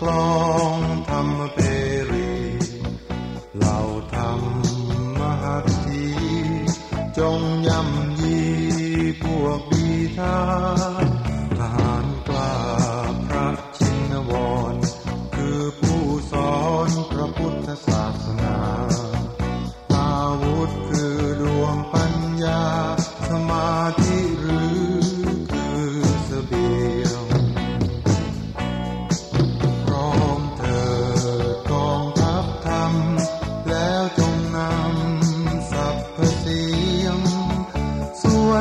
กลองทำเปรีเหล่าธรรมมหาธีจงย่ำยีพวกบีทา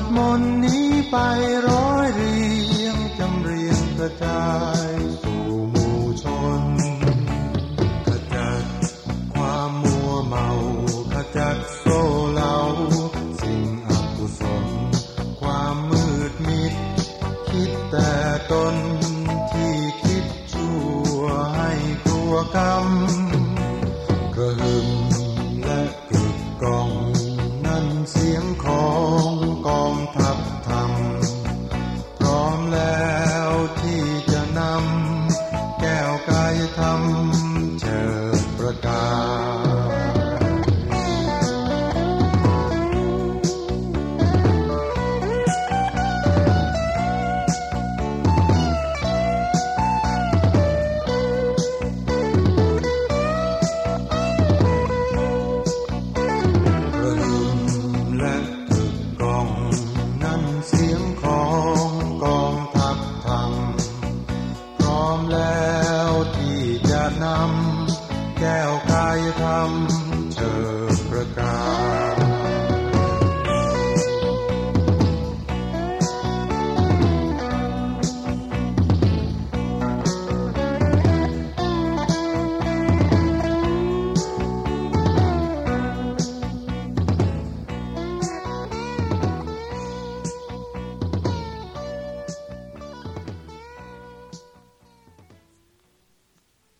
ดมนต์นี้ไปร้อยเรียงจำเรียงกระจายสู่หมู่ชนขจัดความมัวเมาขจัดโซเลาสิ่งอกุศลความมืดมิด คิดแต่ตนที่คิดชั่วให้กลัวกรรม ចាំច្រើនប្រការ นำแก้วกายธรรมเชิประกาศ